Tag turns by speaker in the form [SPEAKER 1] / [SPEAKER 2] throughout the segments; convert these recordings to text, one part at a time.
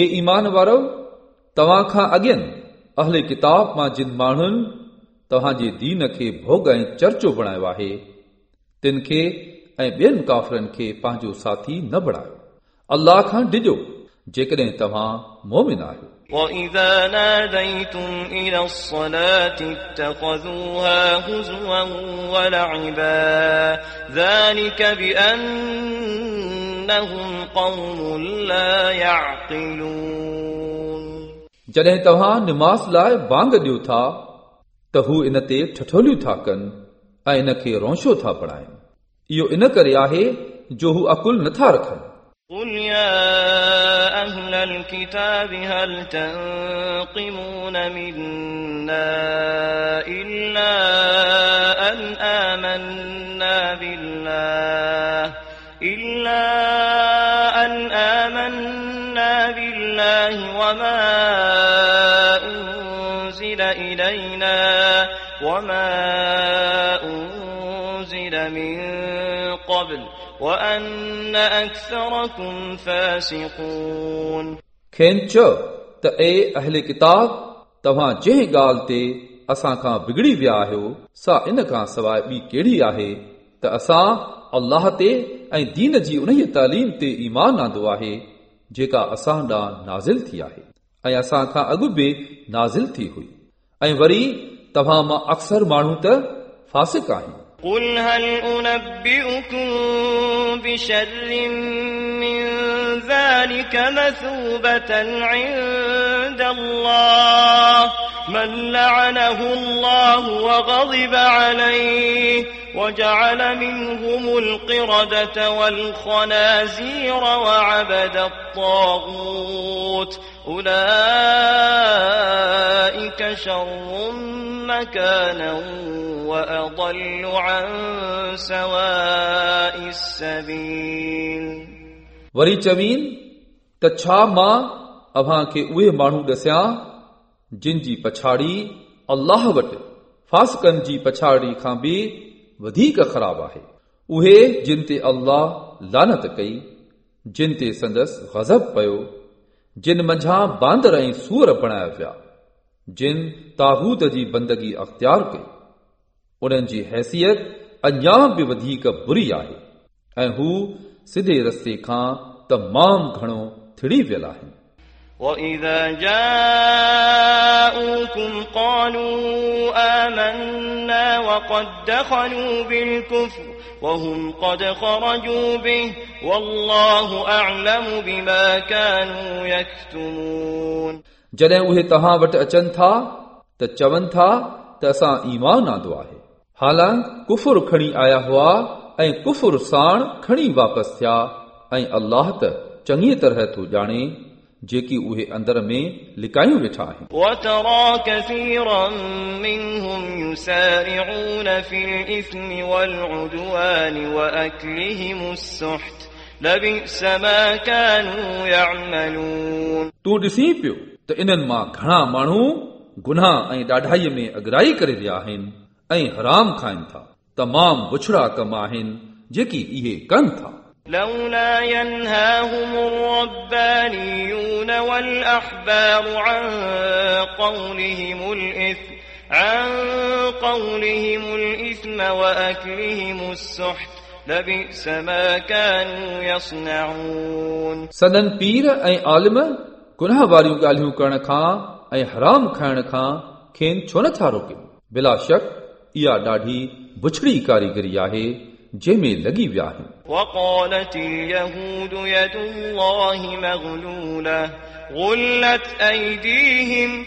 [SPEAKER 1] ए ईमान वारो तव्हां खां अॻियनि अहले किताब मां जिन माण्हुनि तव्हांजे दीन खे भोग ऐं चर्चो बणायो आहे तिन खे ऐं ॿियनि काफ़रनि खे पंहिंजो साथी न बणायो अलाह खां डिॼो जेकॾहिं तव्हां मोमिन आहियो
[SPEAKER 2] وَإِذَا نَادَيْتُمْ إِلَى الصَّلَاةِ اتَّخَذُوهَا هُزُوًا وَلَعِبًا ذَلِكَ بِأَنَّ بأنهم قوم لا يعقلون
[SPEAKER 1] जॾहिं तव्हां निमाज़ लाइ बांग ॾियो था त हू इन ते ठठोलियूं था कनि ऐं इन खे रौशो था बणाइनि इहो इन करे आहे जो हू अकुल नथा रखनि
[SPEAKER 2] قل يا أهل الكتاب هل تنقمون منا إلا أن آمنا بالله إلا أن آمنا بالله وما أنزل إلينا وما أنزل من قبل وأن أكثركم فاسقون
[SPEAKER 1] खेनि चयो त ए अहले किताब तव्हां जंहिं ॻाल्हि ते असां खां बिगड़ी विया आहियो सा इन खां सवाइ ॿी कहिड़ी आहे त असां अल्लाह ते ऐं दीन जी उन तालीम ते ईमान आंदो आहे जेका असां ॾांहुं नाज़िल थी आहे ऐं असां खां अॻु बि नाज़िल थी हुई ऐं वरी तव्हां मां अक्सर माण्हू त फासिक आहिनि
[SPEAKER 2] قل هل أنبئكم بشر من ذلك مثوبة عند الله من لعنه الله وغضب عليه وجعل منهم القردة والخنازير وعبد الطاغوت أولئك شر مكانا وأضل عن سواء السبيل
[SPEAKER 1] वरी चवीन त छा मां अव्हां खे उहे माण्हू ॾसियां जिन जी पछाड़ी अल्लाह वटि फासकनि जी पछाड़ी खां बि वधीक ख़राब आहे उहे जिन ते अल्लाह लानत कई जिन ते संदसि गज़ब पियो जिन मंझां बांदर ऐं सूर बणाया विया जिन ताबूत जी बंदगी अख़्तियार कई उन्हनि जी हैसियत अञा बि वधीक बुरी आहे ऐं हू सिधे रस्ते खां तमामु घणो थिड़ी वियल आहिनि
[SPEAKER 2] وإذا جاءوكم قالوا آمنا وقد دخلوا بالكفر وهم قد خرجوا به والله أعلم بما كانوا يكتمون
[SPEAKER 1] जॾहिं उहे तव्हां वटि अचनि था त चवनि था त असां ईमान आंदो आहे हालांकि कुफुर खणी आया हुआ ऐं कुफुर साण खणी वापसि थिया ऐं अल्लाह त चङी तरह थो ॼाणे जेकी उहे अंदर में लिकायूं वेठा आहिनि
[SPEAKER 2] وترى كثيرا منهم يسارعون في الإثم والعدوان وأكلهم السحت لبئس ما كانوا يعملون
[SPEAKER 1] तूं ॾिसी पियो त इन्हनि मां घणा माण्हू गुनाह ऐं ॾाढाईअ में अगराई करे रहिया आहिनि ऐं हराम खाइनि था तमामु बुछड़ा कम आहिनि जेकी इहे कनि था
[SPEAKER 2] لولا ينهاهم الربانيون والأحبار عن قولهم الإثم عن قولهم الإثم وأكلهم السحت لبئس ما كانوا يصنعون
[SPEAKER 1] सदन पीर ऐं आलिम गुनाह वारियूं ॻाल्हियूं करण खां ऐं हराम खाइण खां खेनि छो नथा रोकनि बिला शक इहा ॾाढी बुछड़ी कारीगरी आहे جمع لگی ویا
[SPEAKER 2] وقالت اليهود يد الله مغلولة غلت أيديهم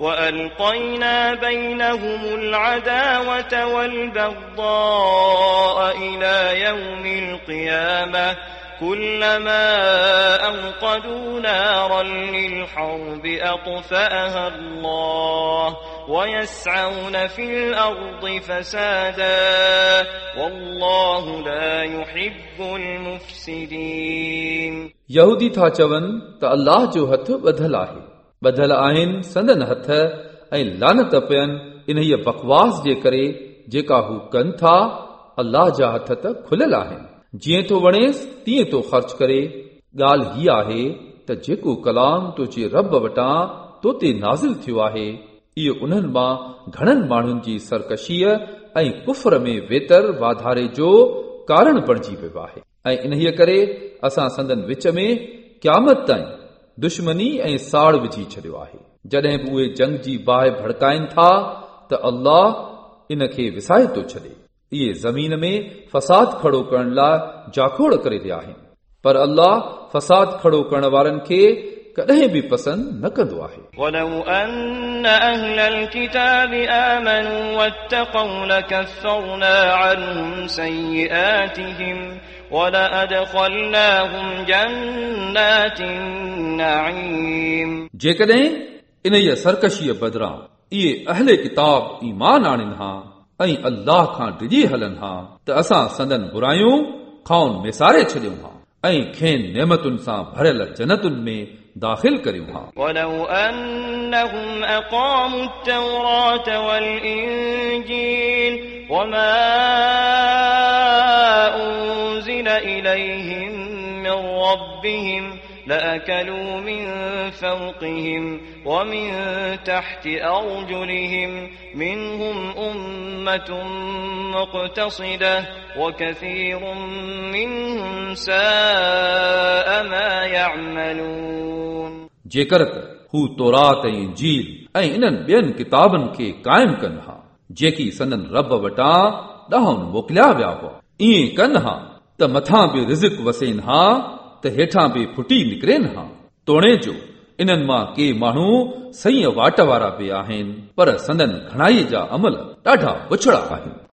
[SPEAKER 2] وألقينا بينهم العداوة والبغضاء إلى يوم القيامة كلما أوقدوا نارا للحرب أطفأها الله ويسعون في الأرض فسادا والله لا يحب المفسدين.
[SPEAKER 1] يهودي تا چون تا الله جو هٿ ٻڌل آهي ॿधल आहिनि संदन हथ ऐं लानत पियनि इन बकवास जे करे जेका हू कनि था अल्लाह जा हथ त खुलियल आहिनि जीअं तो वणेसि तीअं तो ख़र्च करे ॻाल्हि हीअ आहे त जेको कलाम तुंहिंजे रब वटां तो ते नाज़िल थियो आहे इहो उन्हनि मां घणनि माण्हुनि जी सरकशीअ ऐं कुफर में वेतर वाधारे जो कारण बणिजी वियो आहे ऐं इन्हीअ करे असां संदन विच में क़यामत ताईं दुश्मनी ऐं साड़ विझी छॾियो आहे जॾहिं बि उहे जंग जी बाहि भड़काइनि था त अल्लाह इन खे विसाए थो छॾे इहे ज़मीन में फसाद खड़ो करण लाइ जाखोड़ करे रहिया आहिनि पर अल्लाह फसाद खड़ो करण वारनि खे कॾहिं बि पसंदि न कंदो आहे
[SPEAKER 2] ولو أن أهل الكتاب آمنوا واتقوا لكفرنا عنهم سيئاتهم ولأدخلناهم جنات النعيم
[SPEAKER 1] जेकॾहिं इन ई सरकशीअ बदिरां इहे अहले किताब ईमान आणनि हा ऐं अल्लाह खां डिॼी हलनि हा त असां संदन बुरायूं खाउन मेसारे छॾियूं हा ऐं खेनि नेमतुनि सां भरियल जन्नतुनि में दाख़िल करियूं हा
[SPEAKER 2] ولو أنهم أقاموا التوراة والإنجيل وما أنزل إليهم من ربهم لأكلوا من فوقهم ومن تحت أرجلهم منهم أمة مقتصدة وكثير منهم ساء ما يعملون
[SPEAKER 1] जेकर त हू तौरात ऐं इंजील ऐं इन्हनि ॿियनि किताबनि खे क़ाइमु कनि हा जेकी संदन रब वटां ॾांहुं मोकिलिया विया हुआ ईअं कनि हा त मथां बि रिज़िक वसेनि हा त हेठां बि फुटी निकिरनि हा तोणे जो इन्हनि मां के माण्हू सही वाट वारा बि आहिनि पर संदन घणाईअ जा अमल ॾाढा बुछड़ा आहिनि